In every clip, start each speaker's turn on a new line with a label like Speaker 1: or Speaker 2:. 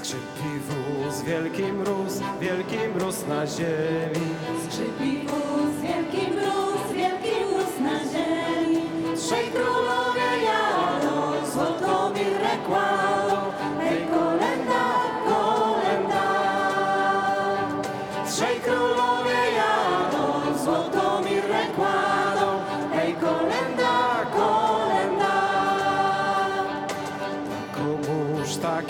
Speaker 1: Skrzypi wóz, wielki mróz, wielki mróz na ziemi.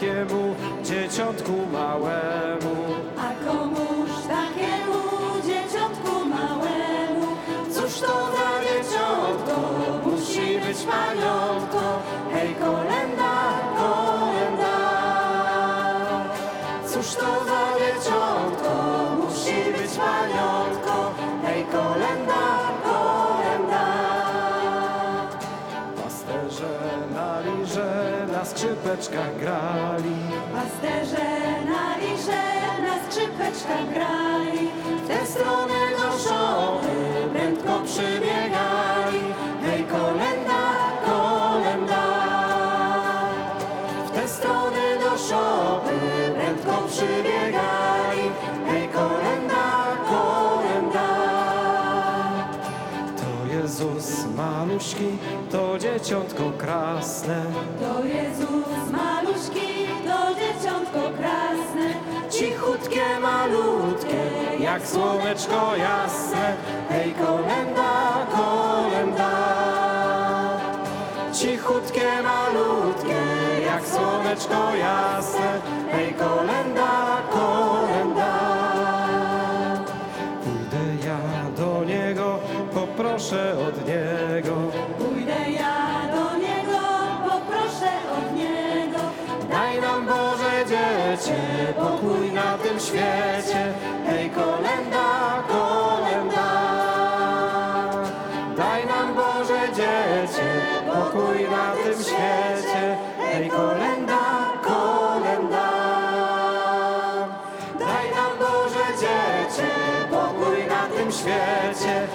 Speaker 1: Takiemu dzieciątku małemu.
Speaker 2: A komuż takiemu dzieciątku małemu? Cóż to za dzieciątko? Musi być paniątko. Hej, kolenda, kolenda. Cóż to za dzieciątko? Musi być paniątko.
Speaker 1: Skrzypeczkach grali.
Speaker 2: Pasterze na liże, na skrzypeczkach grali. W tę stronę do szopy prędko przybiegali. Hej, kolenda, kolenda. W tę stronę do szopy prędko przybiegali. Hej, kolenda, kolenda.
Speaker 1: To Jezus maluśki, to dzieciątko krasne.
Speaker 2: To Jezus maluśki, to dzieciątko krasne, cichutkie, malutkie,
Speaker 1: Jak słoneczko jasne, hej kolenda, kolenda. Cichutkie, malutkie, jak słoneczko jasne, hej kolenda, kolenda. Poproszę od niego. Boże dziecię, pokój na tym świecie, hej kolenda, kolenda. Daj nam Boże dziecię, pokój na tym świecie, hej kolenda, kolenda. Daj nam Boże dziecię, pokój na tym świecie.